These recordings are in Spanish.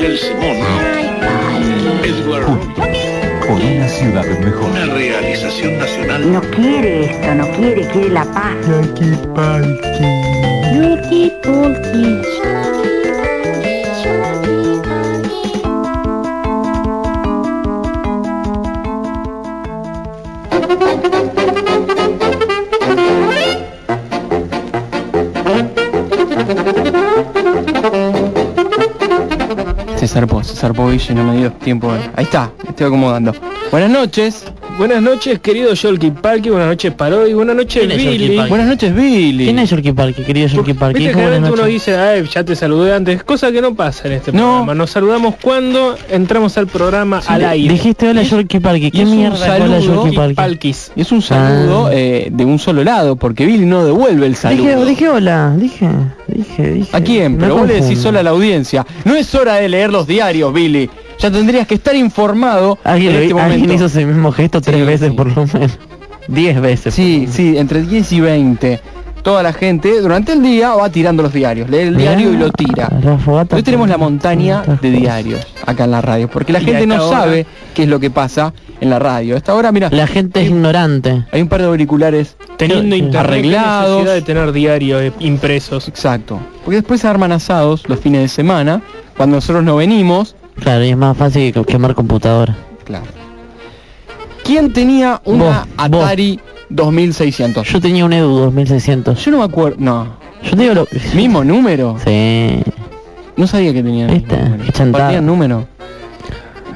Michelle Simón, Edward Por una ciudad mejor. una realización nacional. No quiere esto, no quiere, quiere la paz. Se y no me dio tiempo. Ahí está, me estoy acomodando. Buenas noches. Buenas noches, querido Yolki Parky, buenas noches Parodi, buenas noches ¿Quién es Yolki Billy. Buenas noches, Billy. ¿Quién es Yorkie Parky, querido Yorkie Parky? Viste, ¿Cómo generalmente buenas uno dice, ay, ya te saludé antes, cosa que no pasa en este No. programa. Nos saludamos cuando entramos al programa al aire. Dijiste hola Yorkie Parky. ¿Qué mierda es hola Yorkie Y Parky? Y es un saludo Ah. eh, de un solo lado, porque Billy no devuelve el saludo. Dije, dije hola, dije, dije, dije. ¿A quién? Pero vos le decís sola a la audiencia. No es hora de leer los diarios, Billy. Ya tendrías que estar informado Alguien, en este alguien momento. hizo ese mismo gesto tres Sí, veces sí. por lo menos. Diez veces. Sí, sí, entre 10 y 20. Toda la gente durante el día va tirando los diarios, lee el Mirá, diario y lo tira. Hoy tenemos la montaña de diarios acá en la radio, porque la Y gente no sabe qué es lo que pasa en la radio. A esta hora, mira, La gente es ignorante. hay un par de auriculares Teniendo internet, ¿qué Arreglados. necesidad de tener diarios eh, impresos. Exacto. Porque después se arman asados los fines de semana, cuando nosotros no venimos. Claro, y es más fácil que quemar computadora. Claro. ¿Quién tenía una Vos, vos. Atari 2600? Yo tenía un Edu 2600. Yo no me acuerdo. No. Yo digo lo... ¿Mismo número? Sí. No sabía que tenían ¿Viste? número. Qué chantada. ¿Compartían número?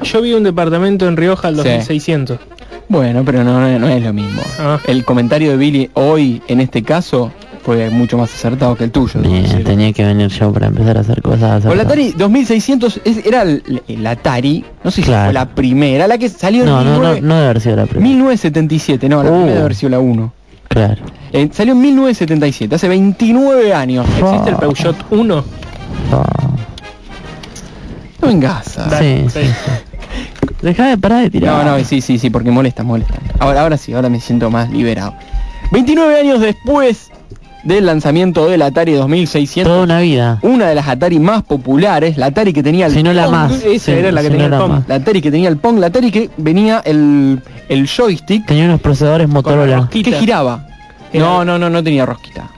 Yo vi un departamento en Rioja al Sí. 2600. Bueno, pero no, es lo mismo. Ah. El comentario de Billy hoy, en este caso, fue mucho más acertado que el tuyo. Bien, tenía que venir yo para empezar a hacer cosas. O el Atari 2600 es- era el, el Atari, no sé si Claro. fue la primera, la que salió en No, no, no, 19 no debe haber sido la primera. 1977, no, la Uh. primera debe haber sido la 1. Claro. Eh, salió en 1977, hace 29 años. ¿Existe el Peugeot 1? Ah, No vengas. Sí. sí, Deja de parar de tirar. No, no, sí, sí, sí, porque molesta, molesta. Ahora, ahora sí, ahora me siento más liberado. 29 años después del lanzamiento del Atari 2600, Toda una vida. una de las Atari más populares, la Atari que tenía el Si no la Pong, más. esa Sí, era la que si tenía no el la Pong. más. la Atari que tenía el Pong, la Atari que venía el, el joystick Tenía unos procesadores Motorola. que giraba. Era- No, no, no, no tenía rosquita.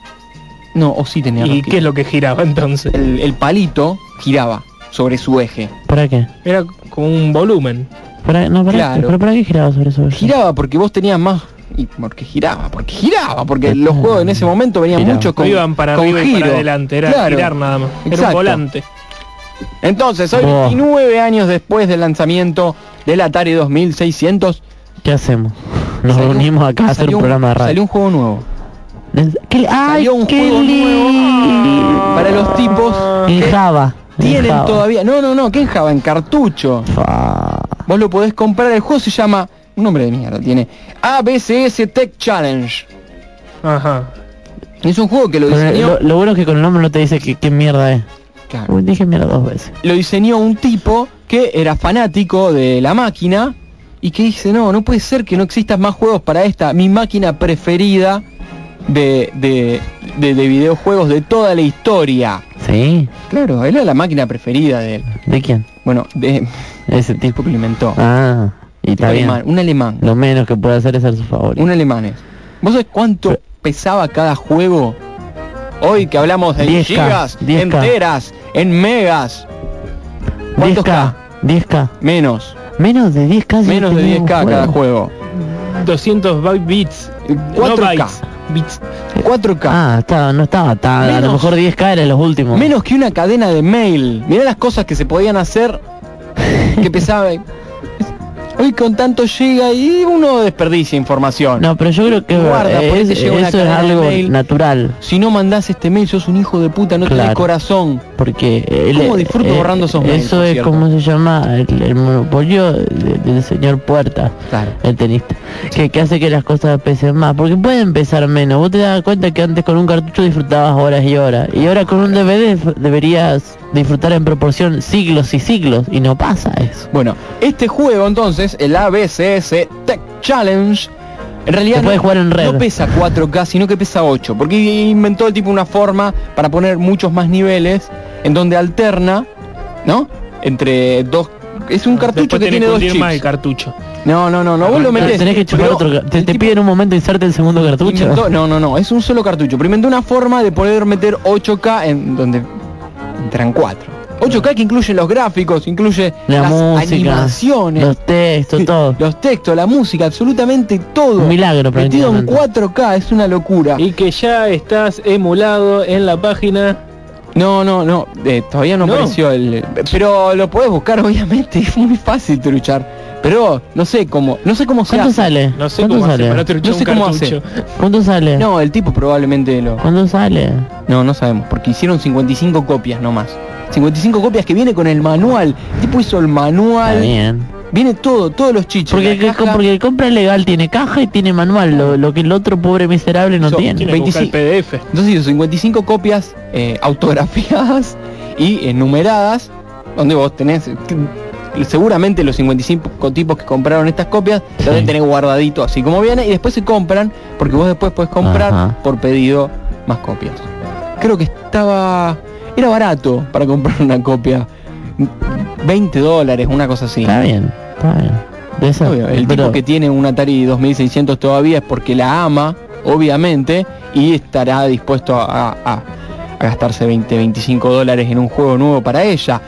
No, o sí tenía ¿Y rosquita. qué es lo que giraba entonces? el, el palito giraba sobre su eje. ¿Para qué? Era como un volumen. ¿Para, no, para Claro. ¿Pero para qué giraba sobre eso? Giraba porque vos tenías más... Y porque giraba, porque giraba, porque los juegos en ese momento venían giraba. muchos con, no iban para con arriba y para adelante, era Claro. girar nada más. Era un volante. Entonces, hoy Buah. 29 años después del lanzamiento del Atari 2600, ¿Qué hacemos? Nos salió- reunimos acá a hacer salió un programa de radio. Salió un juego nuevo. ¿Qué, ay, salió un qué juego lindo. Para los tipos En Java. En tienen Java. todavía... No, no, no, que en Java, en cartucho. Fa. Vos lo podés comprar, el juego se llama... Un nombre de mierda, tiene ABCS Tech Challenge. Ajá. Es un juego que lo diseñó... lo, lo bueno es que con el nombre no te dice que, qué mierda es. Claro. Uy, dije mierda dos veces. lo diseñó un tipo que era fanático de la máquina y que dice, no, no puede ser que no existan más juegos para esta, mi máquina preferida de, de, de- de videojuegos de toda la historia. ¿Sí? Claro, era la máquina preferida de él. ¿De quién? Bueno, de Ese tipo que lo inventó. Ah, y un, está bien. alemán, un alemán. Lo menos que puede hacer es ser su favorito. Un alemán es. ¿Vos sabés cuánto Pero- pesaba cada juego? Hoy que hablamos de 10K, gigas, 10K. enteras, en megas. ¿Cuántos 10K. K? 10K. Menos. Menos de 10K. si Menos de tenía un 10K cada juego. 200 byte bits. No 4K. bytes. Bits. 4K. Ah, estaba, no estaba tan. A lo mejor 10K era los últimos. Menos que una cadena de mail. Mirá las cosas que se podían hacer que pesaba. Hoy con tanto llega y uno desperdicia información. No, pero yo creo que Guarda, eh, por es- llega una eso es algo mail. natural. Si no mandás este mail sos un hijo de puta, no tenés Claro. corazón. Porque él, ¿Cómo disfruto borrando esos mails, Eso es cierto? como se llama el, el monopolio de- del señor Puerta, Claro. el tenista, que, que hace que las cosas pesen más, porque pueden pesar menos. Vos te das cuenta que antes con un cartucho disfrutabas horas y horas, y ahora con un DVD deberías disfrutar en proporción siglos y siglos, y no pasa eso. Bueno, este juego entonces, el ABCS Tech Challenge, en realidad no, puede jugar en red. no pesa 4K, sino que pesa 8, porque inventó el tipo una forma para poner muchos más niveles, en donde alterna, ¿no? entre dos es un cartucho Después que tenés tiene dos más el chips. cartucho. No, no, no, no, vos lo metés. tenés que chupar otro. Te, te piden un momento inserte el segundo cartucho. inventó- no, no, no, es un solo cartucho. Pero inventó una forma de poder meter 8K en donde entran 4. 8K que incluye los gráficos, incluye La las música, animaciones, los textos, todo. los textos, la música, absolutamente todo. Un milagro Metido en prácticamente. 4K, es una locura. Y que ya estás emulado en la página. No, no, no, eh, todavía no, No. apareció el... Pero lo podés buscar, obviamente, es muy fácil truchar. Pero no sé cómo, no sé cómo se ¿Cuánto hace. sale? No sé ¿Cuánto cómo hace sale? para No sé cómo cartucho. ¿Cuánto sale? No, el tipo probablemente lo... ¿Cuánto sale? No, no sabemos, porque hicieron 55 copias nomás. 55 copias que viene con el manual. El tipo hizo el Está manual. bien. Viene todo, todos los chichos. Porque, el que- caja. porque el compra legal tiene caja y tiene manual, lo, lo que el otro pobre miserable no So- tiene. Tiene que buscar el 25. PDF. Entonces hizo 55 copias eh, autografiadas y eh, numeradas, donde vos tenés... que- Seguramente los 55 tipos que compraron estas copias Sí. deben tener guardadito así como viene y después se compran porque vos después puedes comprar Ajá. por pedido más copias. Creo que estaba... Era barato para comprar una copia. 20 dólares, una cosa así. Está bien, está bien. De eso, Obvio, el pero- tipo que tiene un Atari 2600 todavía es porque la ama, obviamente, y estará dispuesto a, a- a gastarse 20, 25 dólares en un juego nuevo para ella.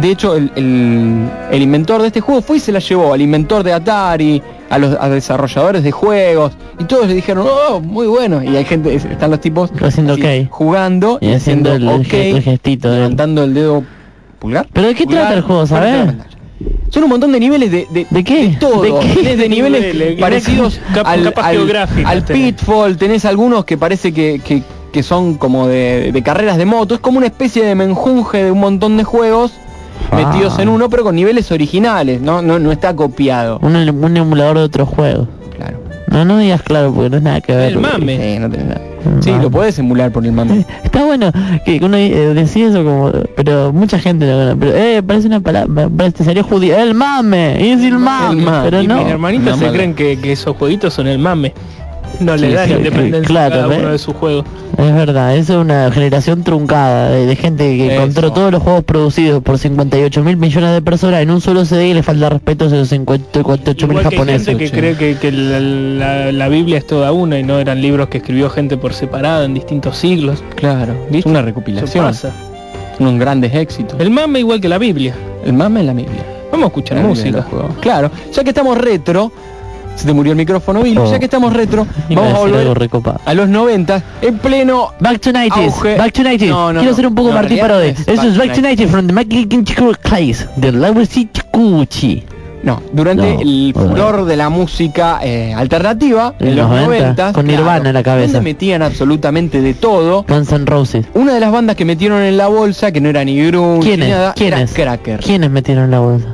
De hecho, el, el- el inventor de este juego fue y se la llevó al inventor de Atari, a los a desarrolladores de juegos, y todos le dijeron, oh, muy bueno. Y hay gente, están los tipos Haciendo así, ok. jugando Y haciendo el- el ok, ge- el gestito levantando el dedo pulgar. ¿Pero de qué Pulgar, trata el juego, pantalla. Son un montón de niveles de, de, ¿De qué? de todo. ¿De qué? Tenés de niveles Niveles, parecidos cap- al, capas al- geográficas al tenés. Pitfall. Tenés algunos que parece que, que- que son como de, de carreras de moto. Es como una especie de menjunje de un montón de juegos Ah. metidos en uno, pero con niveles originales. No, no, no está copiado. Un, un emulador de otro juego. No, no digas claro porque no es nada que ver. El mame. Sí, no tenés nada. El Sí, mame. lo podés emular por el mame. Está bueno que uno eh, decía eso como, pero mucha gente lo. Pero, eh, parece una palabra, parece sería judío. El mame, y es el mame, mame. pero y no. mis hermanitos se mala. creen que, que esos jueguitos son el mame. No le Sí, dan sí, independencia claro, a cada uno de sus juegos. Es verdad, eso es una generación truncada de, de gente que Eso. encontró todos los juegos producidos por 58 mil millones de personas en un solo CD y le falta respeto a esos 58 mil Igual que hay japoneses. gente que che. cree que, que la, la- la Biblia es toda una y no eran libros que escribió gente por separado en distintos siglos. Claro. Es una Eso recopilación. pasa. Unos grandes éxitos. El mame igual que la Biblia. El mame es la Biblia. Vamos a escuchar La música. Claro, ya que estamos retro, se te murió el micrófono, Bill, Oh. ya que estamos retro, vamos a volver a los 90, en pleno Back to 90s, Auge. Back to 90s. No, no, Quiero ser un poco No, en Martín Parodi. es Eso es Back to to 90s from the Michael Clays de Laurence Kikuchi. No, durante el furor de la música eh, alternativa, En en los los 90, 90, con Nirvana en la cabeza. donde metían absolutamente de todo. Guns N' Roses. Una de las bandas que metieron en la bolsa, que no era ni grunge ¿Quiénes? ni nada, ¿Quiénes? era Cracker. ¿Quiénes metieron la bolsa?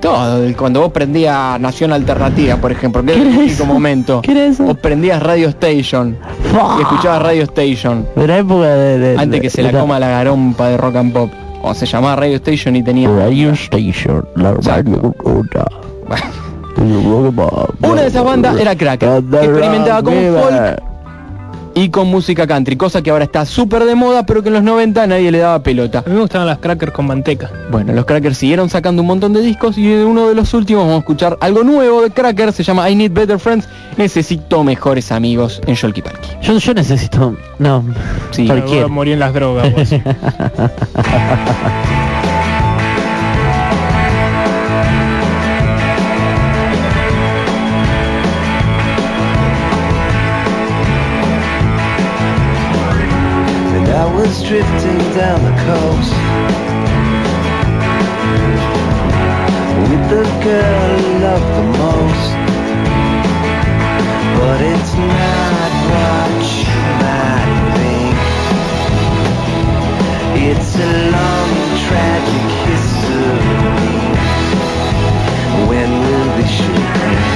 Todo, cuando vos prendías Nación Alternativa, por ejemplo, que era ¿Qué el único momento. ¿Qué era eso? O prendías Radio Station Fua. y escuchabas Radio Station. De la época de... de- antes de- que se la coma la garompa de rock and pop. O se llamaba Radio Station y tenía... Radio Station, la radio. Una de esas bandas era Cracker, que experimentaba con folk y con música country, cosa que ahora está súper de moda, pero que en los 90 nadie le daba pelota. A mí me gustaban las crackers con manteca. Bueno, los Crackers siguieron sacando un montón de discos y en uno de los últimos vamos a escuchar algo nuevo de Cracker, se llama I Need Better Friends, Necesito Mejores Amigos en Sholky Palki. Yo, yo necesito... No, Sí. A morir en las drogas. was drifting down the coast with the girl I love the most. But it's not what you might think. It's a long, tragic history. When will this shit end?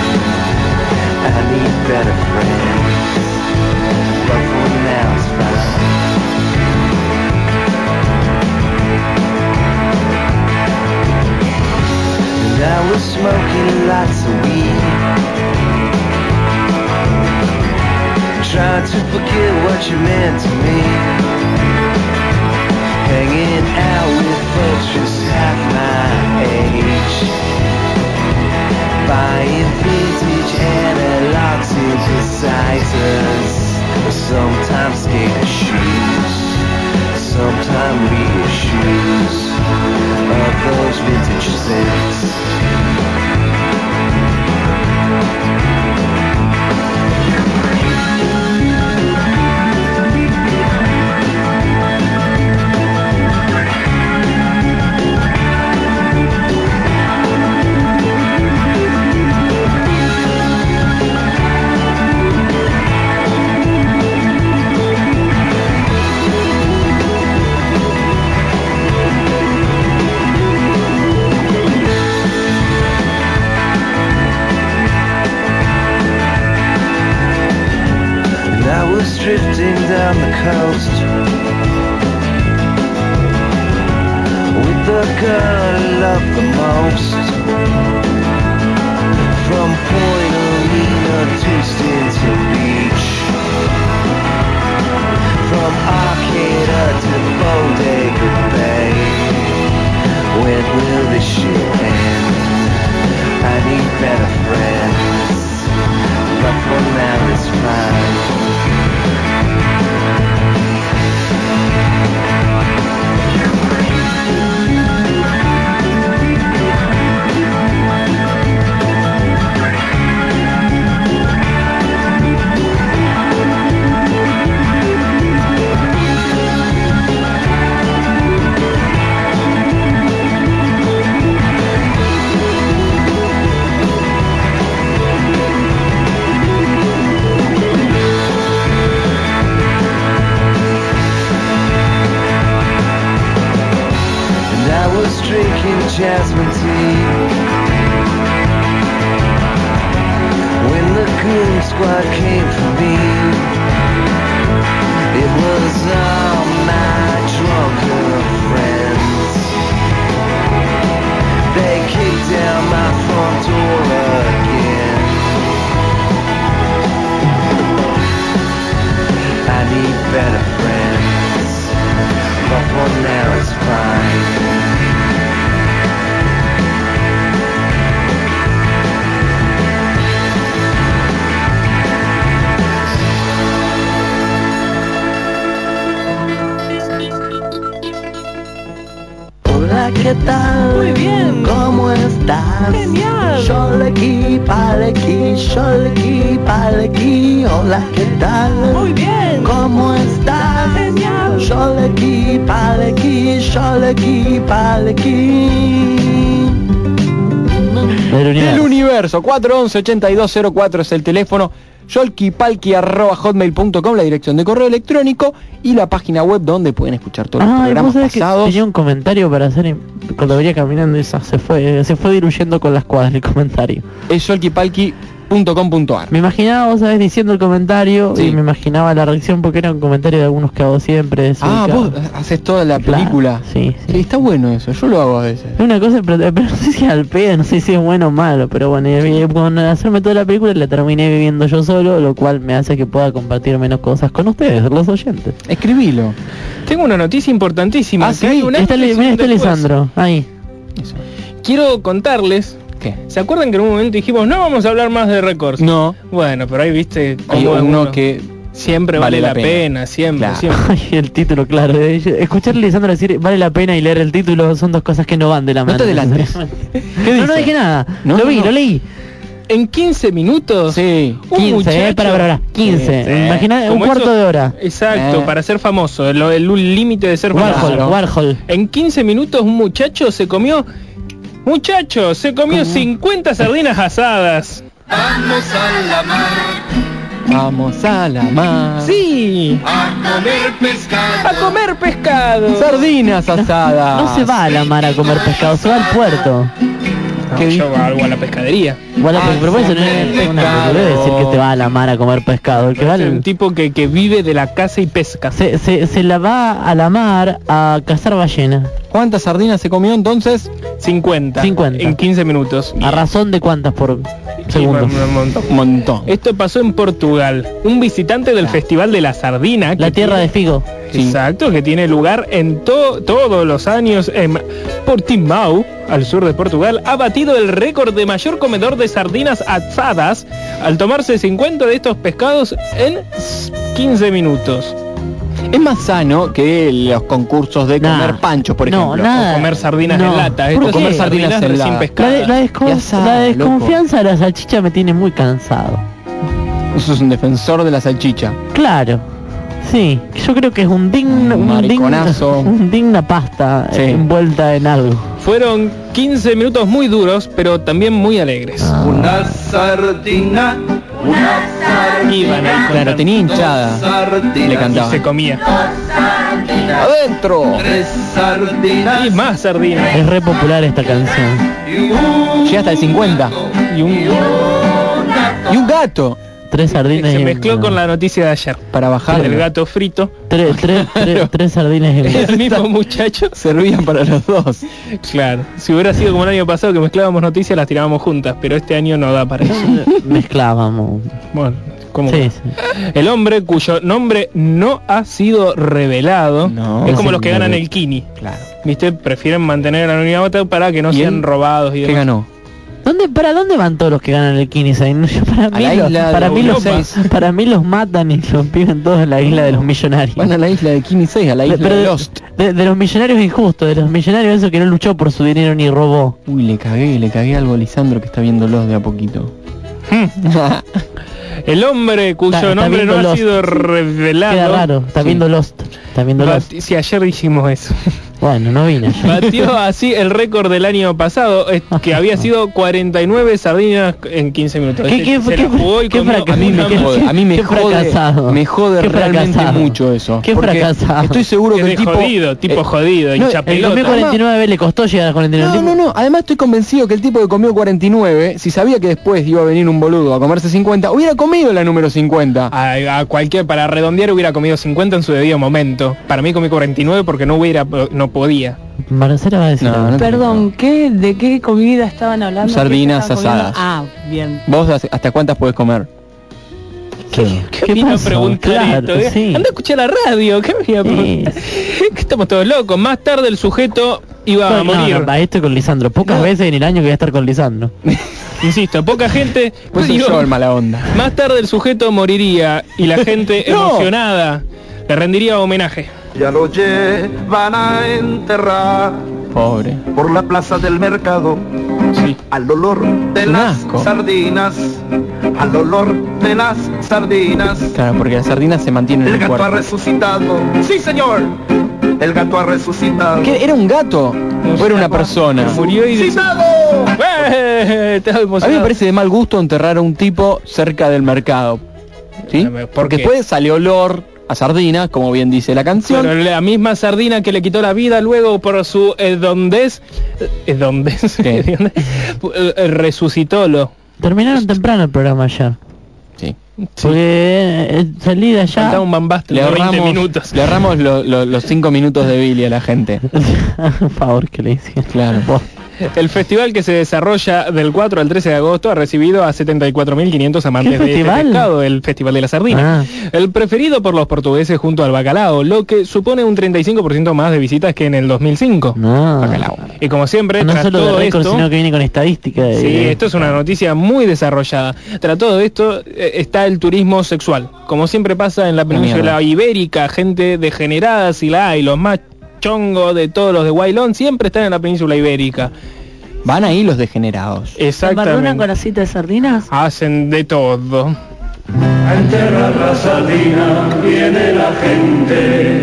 I need better friends. to forget what you meant to me. Hanging out with folks just half my age. Buying vintage analog synthesizers. Sometimes skater shoes. Sometimes reissues. Of those vintage sales. 411-8204 es el teléfono yolkipalki.hotmail.com la dirección de correo electrónico y la página web donde pueden escuchar todos los Ah, programas pasados tenía un comentario para hacer cuando venía caminando esa se fue, se fue diluyendo con las cuadras el comentario. es yolkipalki.com.ar Me imaginaba, vos sabés, diciendo el comentario Sí. y me imaginaba la reacción porque era un comentario de algunos que hago siempre. ah vos haces toda la Claro, película sí, sí. Sí, está bueno eso yo lo hago a veces Es una cosa, pero, pero no sé si al pedo, no sé si es bueno o malo, pero bueno, y- y con hacerme toda la película la terminé viviendo yo solo, lo cual me hace que pueda compartir menos cosas con ustedes, los oyentes. escribilo Tengo una noticia importantísima. Ah, que sí, hay Está, mira, está. Lisandro, ahí. Eso. Quiero contarles. ¿Qué? ¿Se acuerdan que en un momento dijimos no vamos a hablar más de récords? no Bueno, pero ahí viste hay cómo uno uno que siempre vale, la pena, siempre, Claro. siempre. Ay, el título, claro. eh, Escuchar a Lisandro decir vale la pena y leer el título son dos cosas que no van de la No mano. te adelantes. necesariamente. ¿Qué No, no dije nada. No, lo no, vi, no. lo leí. En 15 minutos. sí Un 15, muchacho- eh, para, para, para, 15. Sí. Imagina un Como cuarto eso- de hora. Exacto, Eh. para ser famoso, el, límite de ser famoso. Warhol, Warhol. En 15 minutos un muchacho se comió Muchacho, se comió 50 sardinas asadas. vamos a la mar Sí. A comer pescado. A comer pescado. sardinas asadas No se va a la mar a comer pescado, se va al puerto. No, ¿Qué yo algo a la pescadería. Bueno, Ah, pero por eso no es una pescado. boludez decir que te va a la mar a comer pescado. El que va Es un tipo que, que vive de la caza y pesca. se, se, se la va a la mar a cazar ballena. ¿cuántas sardinas se comió entonces? 50. 50. En 15 minutos. ¿A razón de cuántas por segundo? Un montón. Esto pasó en Portugal. Un visitante del Festival de la Sardina. La tierra de Figo. Sí. Exacto, que tiene lugar en to- todos los años en Portimao, al sur de Portugal, ha batido el récord de mayor comedor de sardinas asadas al tomarse 50 de estos pescados en 15 minutos. Es más sano que los concursos de Nah. comer panchos, por No, ejemplo. nada. O comer sardinas No. en lata. ¿Por Esto es comer sardinas Sardinas recién heladas. La, de- la descon- Y asada, la loco. desconfianza de la salchicha me tiene muy cansado. Eso es un defensor de la salchicha. Claro. Sí, yo creo que es un digno, un, un digna pasta Sí. eh, envuelta en algo. Fueron 15 minutos muy duros, pero también muy alegres. Ah. Una sardina, una sardina. Claro, tenía hinchada. Sardinas, Le Y cantaba. se comía. ¡Adentro! Tres sardinas Y más sardinas. Es re popular esta canción. y un Llega hasta el 50. Y un Y un gato. Tres sardinas se mezcló con la noticia de ayer. Para bajar. El gato frito. Tres, tres, tres, tres sardinas y El mismo muchacho. Servían para los dos. Claro. Si hubiera sido como el año pasado que mezclábamos noticias, las tirábamos juntas. Pero este año no da para eso. mezclábamos. Bueno, como Sí, sí. El hombre cuyo nombre no ha sido revelado No. es como los que ganan el Kini. Claro. ¿Viste? Prefieren mantener el anonimato para que no ¿Y sean él? robados y ¿Qué demás. ganó? ¿Dónde, ¿Para dónde van todos los que ganan el Kini? Para mí, los, para, mí los, Europa. para mí los matan y los viven todos en la isla de los millonarios. Van a la isla de Kini 6, a la isla Pero de de, Lost. de- de los millonarios injustos, de los millonarios esos que no luchó por su dinero ni robó. Uy, le cagué, le cagué algo a Lisandro que está viendo Lost de a poquito. El hombre cuyo Está- está nombre no ha sido revelado. Queda raro, está Sí. viendo Lost. Está viendo Lost. Si ayer dijimos eso. Bueno, no vine. Batió así el récord del año pasado, que había sido 49 sardinas en 15 minutos. ¿Qué- qué- se qué- la jugó y comió? A mí me una ¿Qué- jode, a mí me jode, fracasado? me jode realmente mucho eso. Qué fracasado? Estoy seguro que el tipo jodido, tipo eh, jodido, no, hincha El pelota. comió 49 le costó llegar a 49. No, no, no, además estoy convencido que el tipo que comió 49, si sabía que después iba a venir un boludo a comerse 50, hubiera comido la número 50. A, a cualquier, para redondear hubiera comido 50 en su debido momento. Para mí comí 49 porque no hubiera, no podía. Marcela va a decir. No, no. Perdón, ¿qué, ¿de qué comida estaban hablando? Sardinas ¿Qué estaban asadas. comiendo? Ah, bien. ¿Vos hasta- cuántas podés comer? ¿Qué? ¿Qué, vino a pasó? preguntar Claro, esto? eh? sí. Anda a escuchar la radio, ¿qué a Estamos todos locos. Más tarde el sujeto iba a No, no, morir. no, ahí estoy con Lisandro. Pocas veces en el año que voy a estar con Lisandro. Insisto, poca gente. Pues digo, yo el mala onda. más tarde el sujeto moriría y la gente No. emocionada le rendiría homenaje. Ya lo llevan a enterrar Pobre. por la plaza del mercado. Sí. Al olor de Un las asco. sardinas, al olor de las sardinas. Claro, porque las sardinas se mantienen en El el gato ha resucitado. Sí, señor. El gato ha resucitado. ¿Qué? ¿Era un gato? ¿O era una persona? Murió y ¡Resucitado! ¡Eh! A mí me parece de mal gusto enterrar a un tipo cerca del mercado. ¿Sí? A ver, ¿por Porque después sale olor a sardina, como bien dice la canción. Pero la misma sardina que le quitó la vida luego por su hedondez, hedondez, ¿Qué? Eh, eh, resucitó Terminaron temprano el programa ayer. Sí. Porque eh, salí de Faltaba allá. un bambaste Le de 20 ahorramos, minutos. le ahorramos lo- lo- los cinco minutos de Billy a la gente. Por favor, que le hice. Claro. El festival que se desarrolla del 4 al 13 de agosto ha recibido a 74.500 amantes ¿Qué de este pescado, el Festival de la Sardina. Ah. El preferido por los portugueses junto al bacalao, lo que supone un 35% más de visitas que en el 2005. No. Bacalao. Y como siempre, No tras solo de todo récord, esto... sino que viene con estadística. de- Sí, esto es una noticia muy desarrollada. Tras todo esto eh, está el turismo sexual. Como siempre pasa en la península ibérica, gente degenerada si la hay, los más chongos de todos los de Wailón siempre están en la península ibérica. Van ahí los degenerados. ¿Embarruna Exactamente. con aceite de sardinas? Hacen de todo.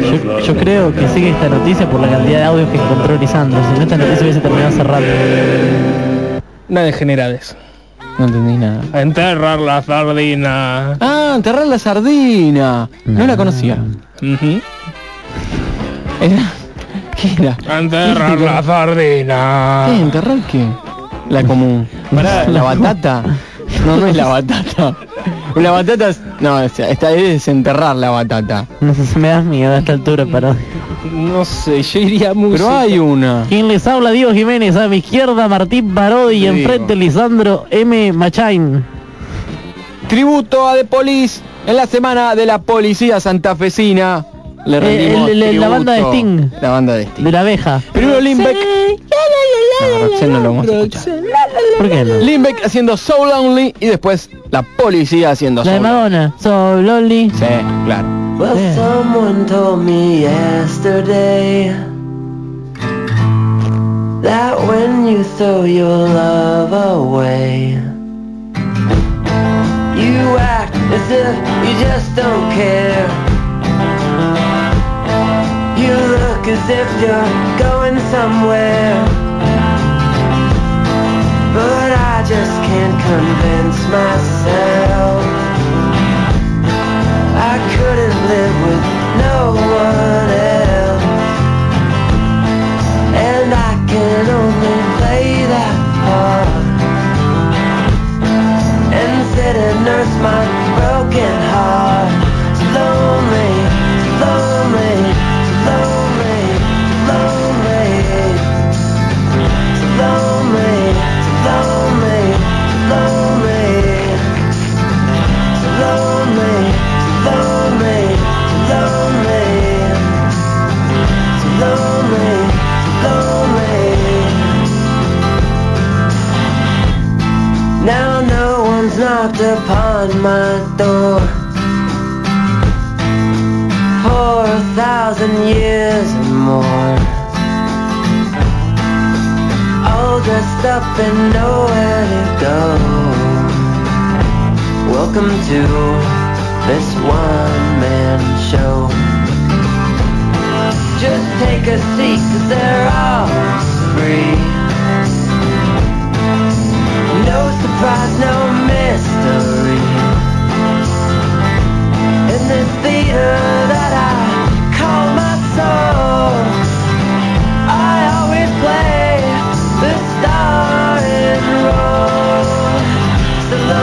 Yo, yo creo que sigue esta noticia por la cantidad de audios que encontró Lisandro. Si no, esta noticia hubiese terminado hace rato. Una degenerades. No entendí nada. A enterrar la sardina. Ah, enterrar la sardina. No la conocía. Era... ¿Qué era? A enterrar la sardina. ¿Qué? ¿Enterrar qué? La común. Pará. ¿La batata? No, no es la batata. La batata es... No, es- esta es desenterrar la batata. No sé si me das miedo a esta altura, pero... No sé, yo iría música. Pero hay una. ¿Quién les habla? Diego Jiménez. A mi izquierda, Martín Parodi. Y Te enfrente. Lisandro M. Machain. Tributo a The Police en la semana de la policía santafesina. Le Eh, rendimos el- el- la banda de Sting. La banda de Sting. De la abeja. Primero Limbeck. No, Roxanne no lo vamos a escuchar. ¿Por qué no? Limbeck haciendo So Lonely y después la policía haciendo La de Madonna. So Lonely. Sí, claro. Well, Yeah. someone told me yesterday that when you throw your love away, you act as if you just don't care. You look as if you're going somewhere. But I just can't convince myself. I couldn't live with no one else. And I can only play that part. And sit and nurse my broken heart upon my door. For a thousand years and more. All dressed up and nowhere to go. Welcome to this one-man show. Just take a seat cause they're all free. No surprise, no mystery. In this theater that I call my soul I always play the starring role. So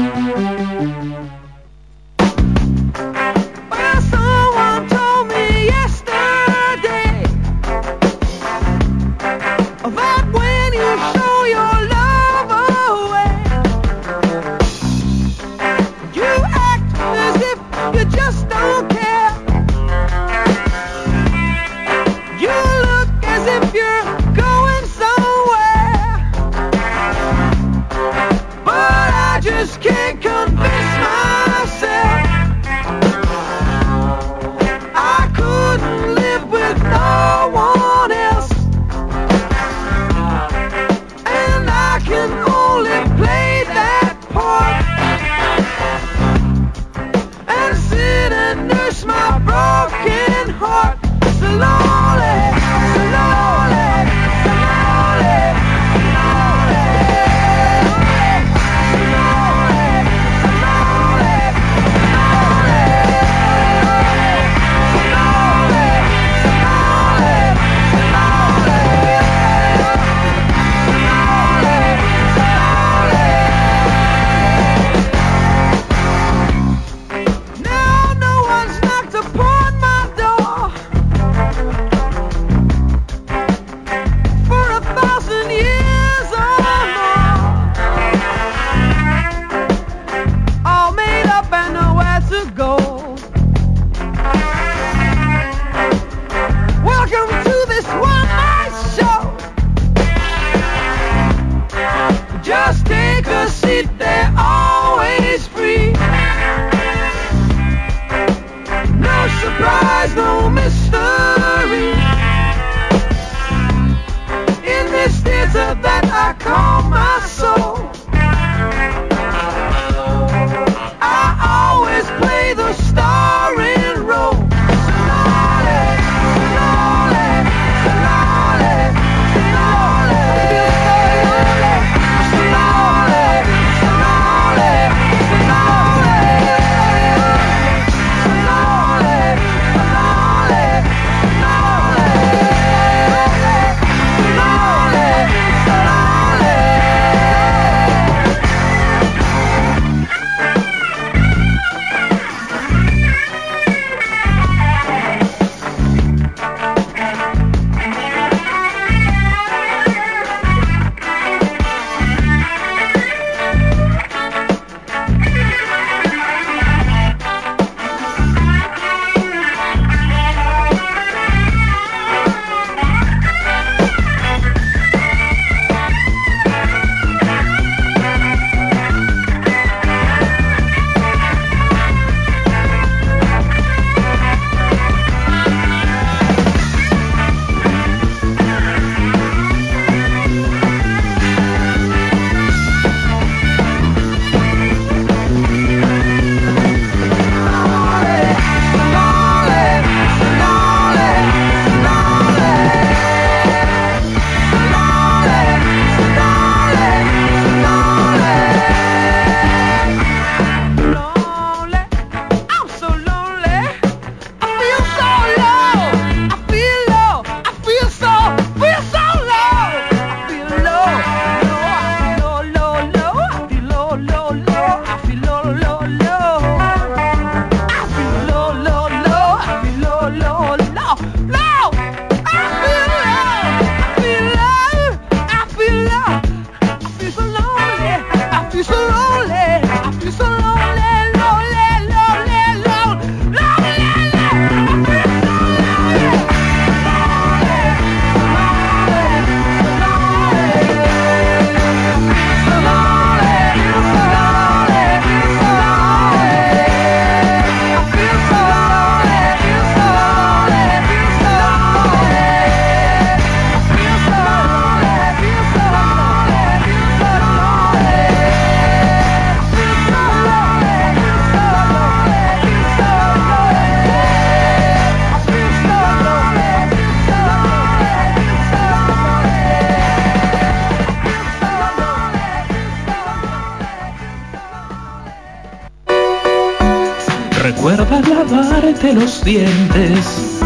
Los dientes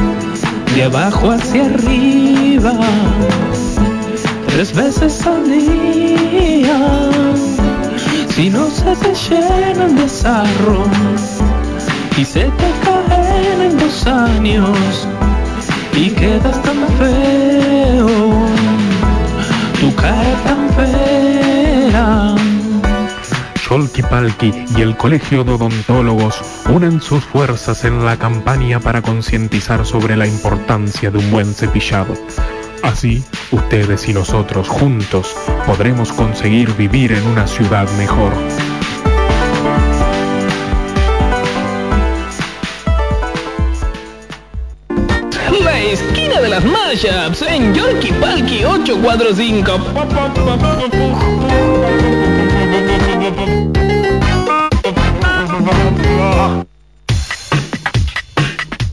de abajo hacia arriba tres veces al día. Si no se te llenan de sarro y se te caen en dos años y quedas tan feo, tu cara tan fea. Palki y el Colegio de Odontólogos unen sus fuerzas en la campaña para concientizar sobre la importancia de un buen cepillado. Así, ustedes y nosotros juntos podremos conseguir vivir en una ciudad mejor. La esquina de las mashups en Yorkie Palki 845.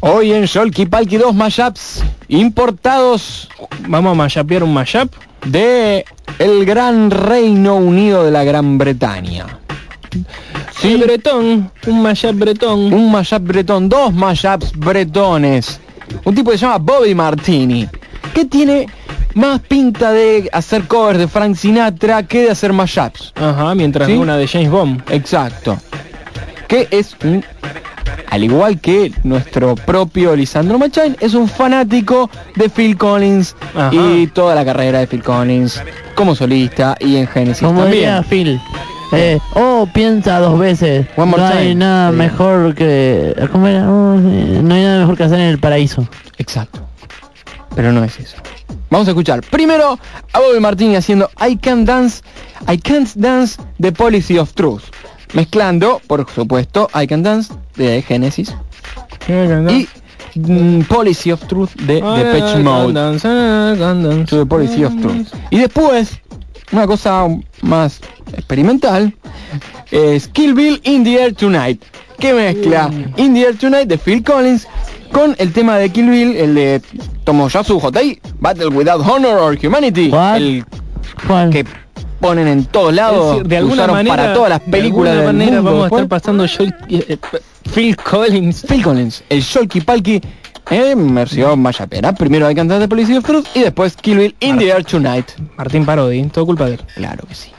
Hoy en Sholky Palki 2 mashups importados Vamos a mashupear un mashup. de el gran Reino Unido de la Gran Bretaña. Sí, bretón, un mashup bretón. Un mashup bretón, dos mashups bretones. Un tipo que se llama Bobby Martini, que tiene más pinta de hacer covers de Frank Sinatra que de hacer mashups. Ajá, mientras ¿Sí? una de James Bond. Exacto. Que es un al igual que nuestro propio Lisandro Machain, es un fanático de Phil Collins Ajá. y toda la carrera de Phil Collins como solista y en Genesis Como también. diría Phil. Eh, oh, piensa dos veces. One more no hay time. nada Sí. mejor que... ¿Cómo era? Oh, no hay nada mejor que hacer en el paraíso. Exacto. Pero no es eso. Vamos a escuchar primero a Bobby Martini haciendo I Can't Dance, I Can't Dance The Policy of Truth. Mezclando, por supuesto, I Can Dance de Genesis y mm, Policy of Truth de Depeche Mode. To the Policy of Truth. Y después, una cosa más experimental, es Kill Bill in the Air Tonight, que mezcla In the Air Tonight de Phil Collins con el tema de Kill Bill, el de Tomoyasu Hotei, Battle Without Honor or Humanity, What? el ¿Cuál? que ponen en todos lados, decir, de alguna usaron manera, para todas las películas de del alguna manera mundo vamos a estar pasando Joel- eh, eh, Phil Collins. Phil Collins, el Sholky Palki en versión mayapera. Primero hay cantar de Policy of Truth y después Kill Bill in the Air Tonight. Martín Parodi, todo culpa de él. Claro que sí.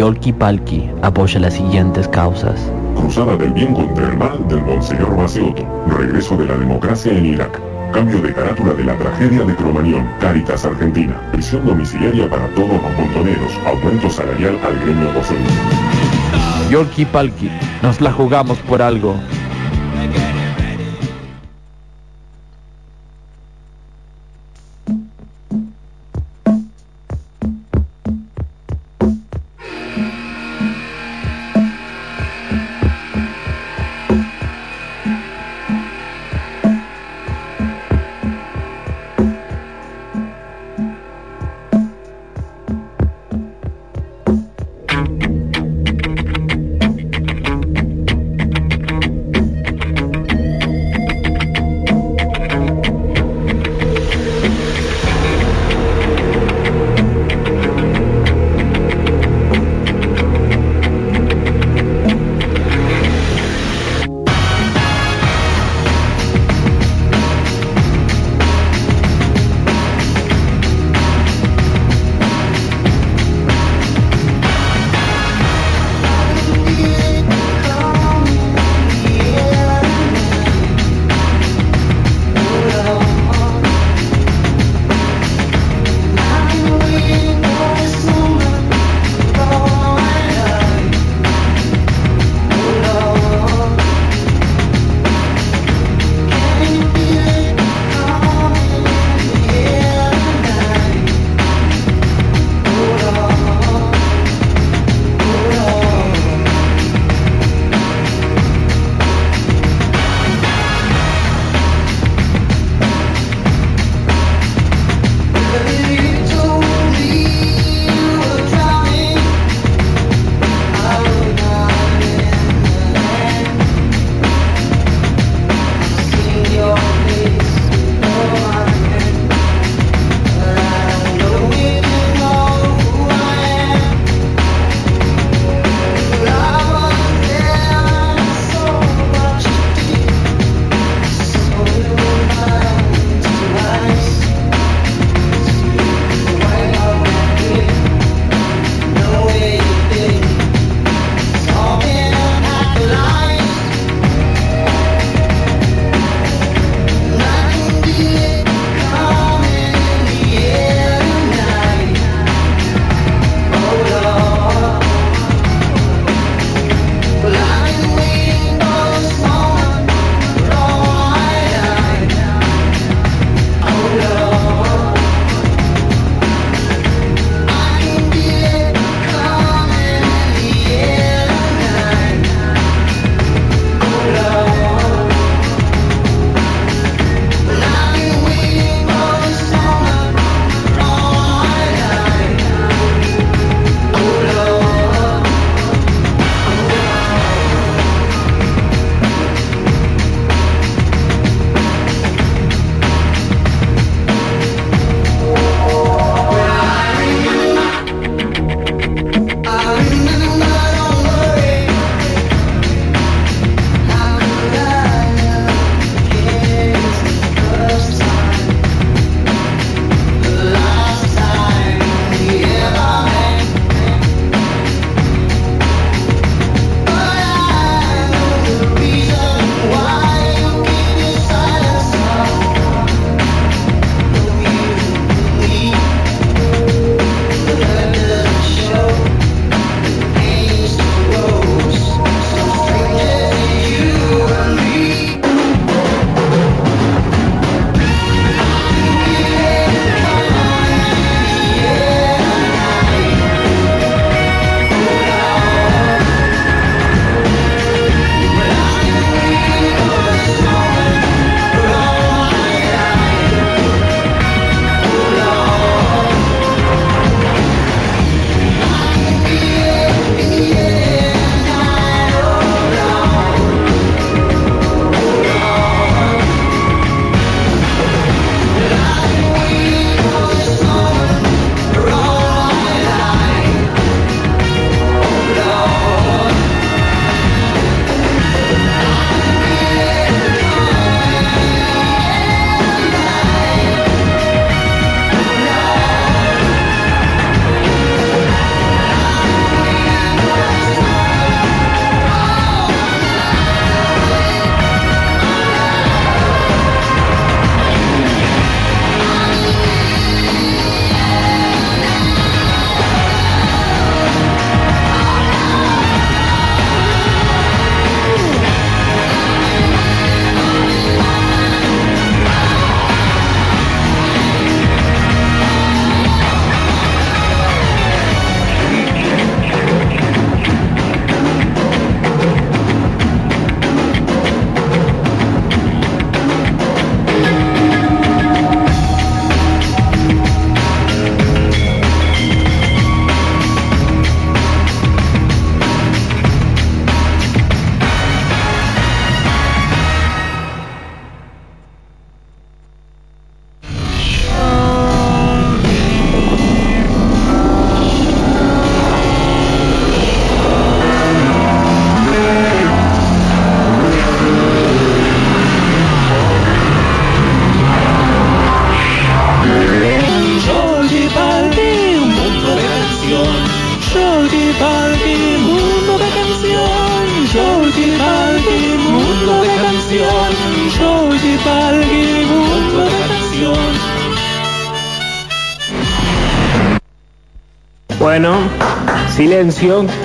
Yolki Palki apoya las siguientes causas. Cruzada del bien contra el mal del Monseñor Maceoto. Regreso de la democracia en Irak. Cambio de carátula de la tragedia de Cromañón. Cáritas Argentina. Prisión domiciliaria para todos los montoneros. Aumento salarial al gremio docente. Yolki Palki, nos la jugamos por algo.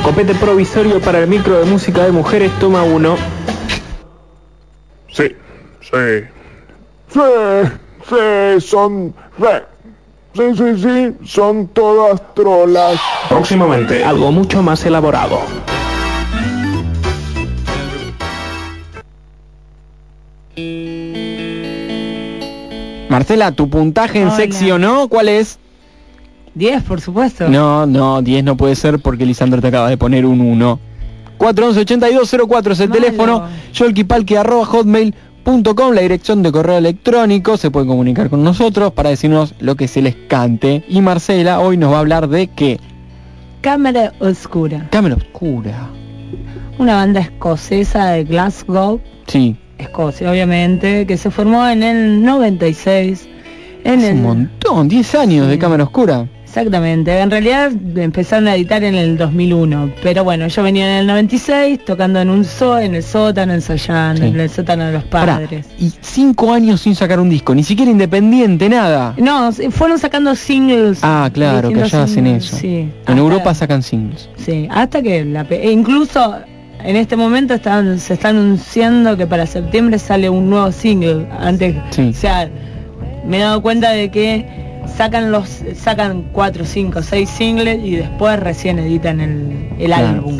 Copete provisorio para el micro de música de mujeres, toma uno. Sí, sí. Sí, sí, son... Sí, sí, sí, son todas trolas. Próximamente, algo mucho más elaborado. Marcela, ¿tu puntaje en Hola. sexy o no? ¿Cuál es? 10, por supuesto. No, no, 10 no puede ser porque Lisandro te acaba de poner un 1. 411-8204 es el Malo. teléfono, yolkipalki arroba hotmail.com, la dirección de correo electrónico, se pueden comunicar con nosotros para decirnos lo que se les cante. Y Marcela hoy nos va a hablar de qué? Cámara Oscura. Cámara Oscura. Una banda escocesa de Glasgow, Sí, Escocia obviamente, que se formó en el 96. En es el, un montón, 10 años de. Cámara Oscura. Exactamente, en realidad empezaron a editar en el 2001, pero bueno, yo venía en el 96 tocando en un zoo, en el sótano, ensayando, Sí. en el sótano de los Pará, padres. y 5 años sin sacar un disco, ni siquiera independiente, nada. No, fueron sacando singles. Ah, claro, que allá hacen eso. Sí, En hasta- Europa sacan singles. Sí, hasta que la e incluso en este momento están, se está anunciando que para septiembre sale un nuevo single. Antes, Sí. o sea, me he dado cuenta de que sacan los sacan cuatro, cinco, seis singles y después recién editan el, el Claro. álbum.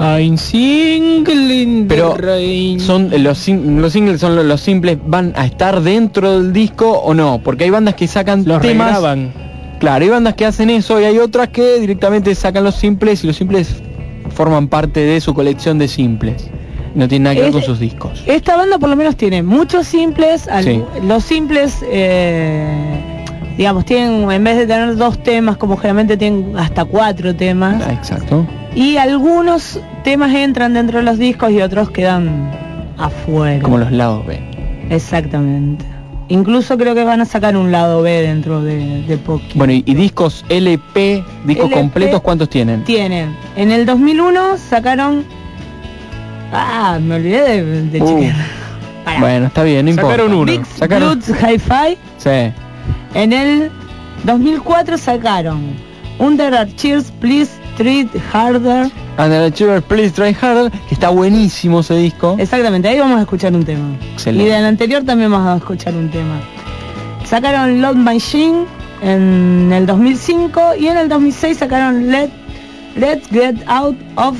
Ein single in the Pero rain. son los, sin- los singles son los, los simples van a estar dentro del disco o no porque hay bandas que sacan los temas regraban. claro hay bandas que hacen eso y hay otras que directamente sacan los simples y los simples forman parte de su colección de simples no tienen nada que ver con sus discos Esta banda por lo menos tiene muchos simples, Sí. los simples eh, digamos tienen en vez de tener dos temas como generalmente tienen hasta cuatro temas. Ah, exacto Y algunos temas entran dentro de los discos y otros quedan afuera. como los lados B Exactamente. Incluso creo que van a sacar un lado B dentro de, de poquito. bueno y, y discos LP discos LP. completos cuántos tienen Tienen. En el 2001 sacaron... Ah, me olvidé de, de Uh, bueno está bien no importa Sacaron uno. Big sacaron Hi-Fi. sí En el 2004 sacaron Under Our Cheers, Please Treat Harder. The Achiever Please Try Harder que está buenísimo ese disco Exactamente, ahí vamos a escuchar un tema. Excelente. Y del anterior también vamos a escuchar un tema. Sacaron Love Machine en el 2005 y en el 2006 sacaron Let Let's Get Out of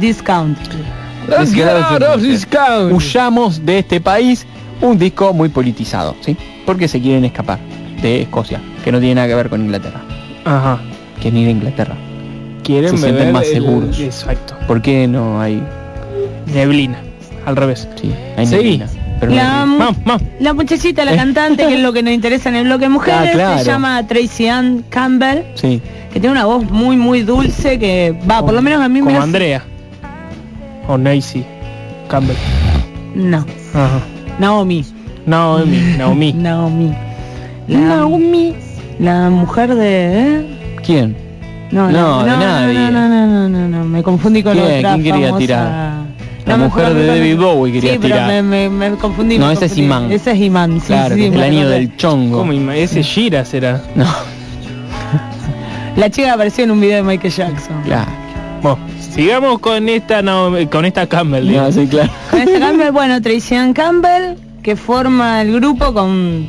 This Country. Let's get out of this Huyamos de este país, un disco muy politizado, ¿sí? Porque se quieren escapar de Escocia, que no tiene nada que ver con Inglaterra, Ajá. quieren ir a Inglaterra. Quieren Se sienten beber más el- seguros. Exacto. ¿Por qué no hay? Neblina. Al revés. Sí, hay Sí. neblina, pero no La, hay- mu- Mam, mam. la muchachita, la cantante, que es lo que nos interesa en el bloque de mujeres, Ah, claro. se llama Tracy Ann Campbell, Sí, que tiene una voz muy muy dulce que va, por lo menos a mí me Como hace- Andrea. O Nancy. Campbell. No, Ajá. Naomi. Naomi. Naomi. Naomi. Naomi. La mujer de... ¿eh? ¿quién? No, No, de no, nadie. No, no, no, no, no, no, me confundí con ¿Quién? otra ¿Quién quería famosa- tirar? La No, me mujer confundí de David Bowie quería sí, pero tirar. me, me, me confundí. No, me ese es confundí. Imán. Ese es Imán, sí, claro, sí, que es me el año del chongo. ¿Cómo Ese Gira será. No, La chica apareció en un video de Michael Jackson. claro. Bueno, sigamos con esta Naomi- con esta Campbell. No, sí, claro. Con esta Campbell, bueno, Tracy Campbell, que forma el grupo con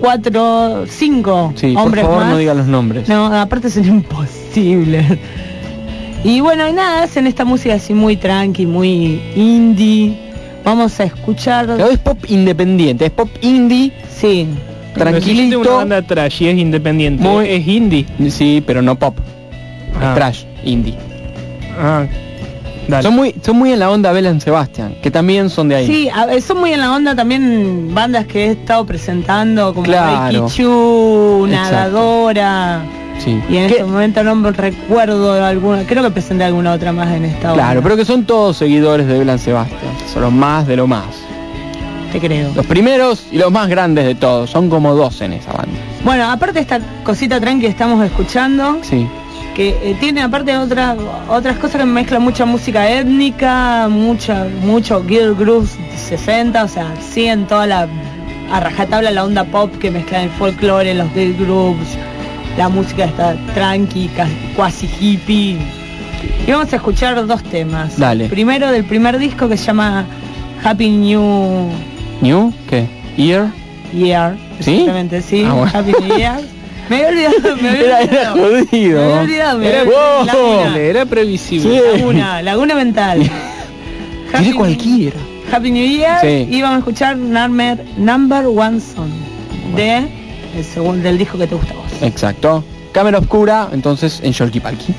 cuatro, cinco Sí, por hombres favor más. no diga los nombres. No, aparte son imposibles. Y bueno, y nada, hacen esta música así muy tranqui, muy indie. Vamos a escuchar. Pero es pop independiente, es pop indie, Sí. Pero si existe una tranquilito. banda trash y es independiente. Muy- es indie. Sí, pero no pop. Ah. Es trash, indie. Ah. Dale. Son muy, son muy en la onda Belen Sebastian, que también son de ahí. Sí, a ver, son muy en la onda también bandas que he estado presentando como Claro. Reiki Chu, Exacto. Nadadora. Sí. Y en este momento no me recuerdo alguna, creo que presenté alguna otra más en esta Claro, onda. pero que son todos seguidores de Belen Sebastian. Son los más de lo más. te creo. Los primeros y los más grandes de todos. Son como dos en esa banda. Bueno, aparte esta cosita tranqui que estamos escuchando, Sí. Que eh, tiene aparte otras otras cosas que mezclan mucha música étnica, mucha mucho girl groups 60, o sea, siguen toda la a rajatabla la onda pop que mezcla el folclore, los girl groups, la música está tranqui, cuasi hippie. Y vamos a escuchar dos temas. Dale. Primero del primer disco que se llama Happy New ¿New? ¿Qué? ¿Ear? Year. ¿Sí? Exactamente, sí. Ah, bueno. Happy New Year. Me había olvidado, me había Era, era olvidado. Me jodido. había olvidado, me Era, había olvidado. Laguna. era previsible. Sí. Laguna, laguna mental. Happy- cualquiera. Happy New Year Sí. y vamos a escuchar number, number One Song de el segundo del disco que te gusta a vos. Exacto. Cámara oscura, entonces en Sholky Palki.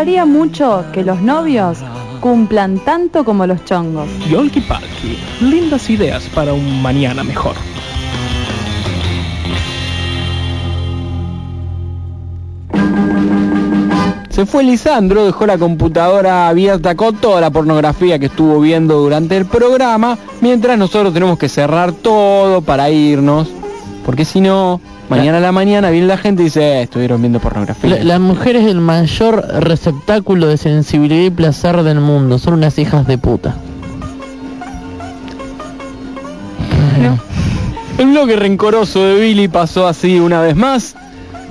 Gustaría mucho que los novios cumplan tanto como los chongos. Yolki Palki, lindas ideas para un mañana mejor. Se fue Lisandro, dejó la computadora abierta con toda la pornografía que estuvo viendo durante el programa, mientras nosotros tenemos que cerrar todo para irnos, porque si no, mañana a la mañana viene la gente y dice, "Eh, estuvieron viendo pornografía. La, la mujer es el mayor receptáculo de sensibilidad y placer del mundo. Son unas hijas de puta. El bloque rencoroso de Billy pasó así una vez más.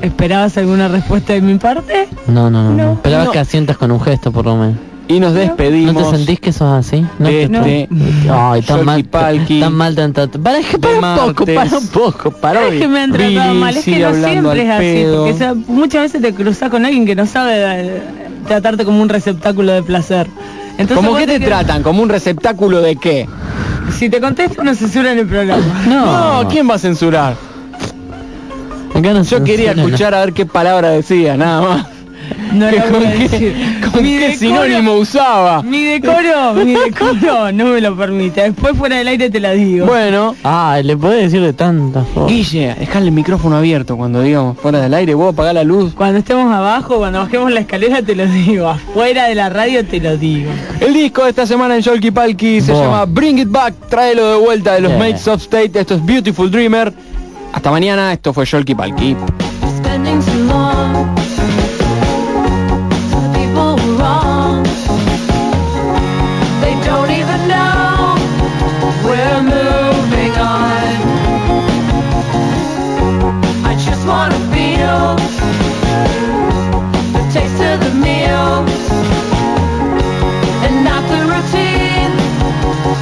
¿Esperabas alguna respuesta de mi parte? No, no, no. no. No. Esperabas No. que asientas con un gesto, por lo menos. Y nos despedimos. ¿No te sentís que sos así? No de este Ay, tan mal, Yolki-Palki tan mal, tan, tan- Para, es que de para un poco, martes. para un poco, para es que me han tratado Billy mal, es que no siempre es así, pedo. porque o sea, muchas veces te cruzas con alguien que no sabe eh, tratarte como un receptáculo de placer. Entonces ¿Cómo que te tratan? ¿Como un receptáculo de qué? Si te contesto no censuran el programa. No, ¿quién va a censurar? No Yo quería escuchar a ver qué palabra decía, nada más. No lo con qué, decir. con Mi qué decoro- sinónimo usaba. Mi decoro, mi decoro no me lo permite. Después fuera del aire te la digo. Bueno, Ah, le podés decir de tantas formas. Guille, dejale el micrófono abierto cuando digamos fuera del aire, vos apagá la luz. Cuando estemos abajo, cuando bajemos la escalera te lo digo. Afuera de la radio te lo digo. El disco de esta semana en Yolki Palki se llama Bring It Back, tráelo de vuelta de los Yeah. Mates of State. Esto es Beautiful Dreamer. Hasta mañana, esto fue Yolki Palki.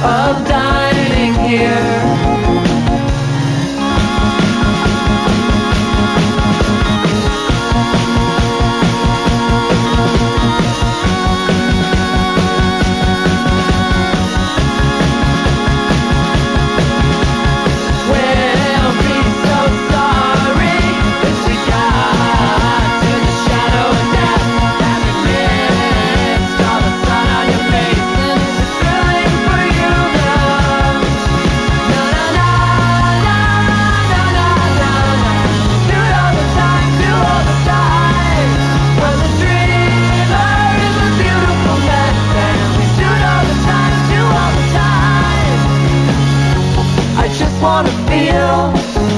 Of wanna feel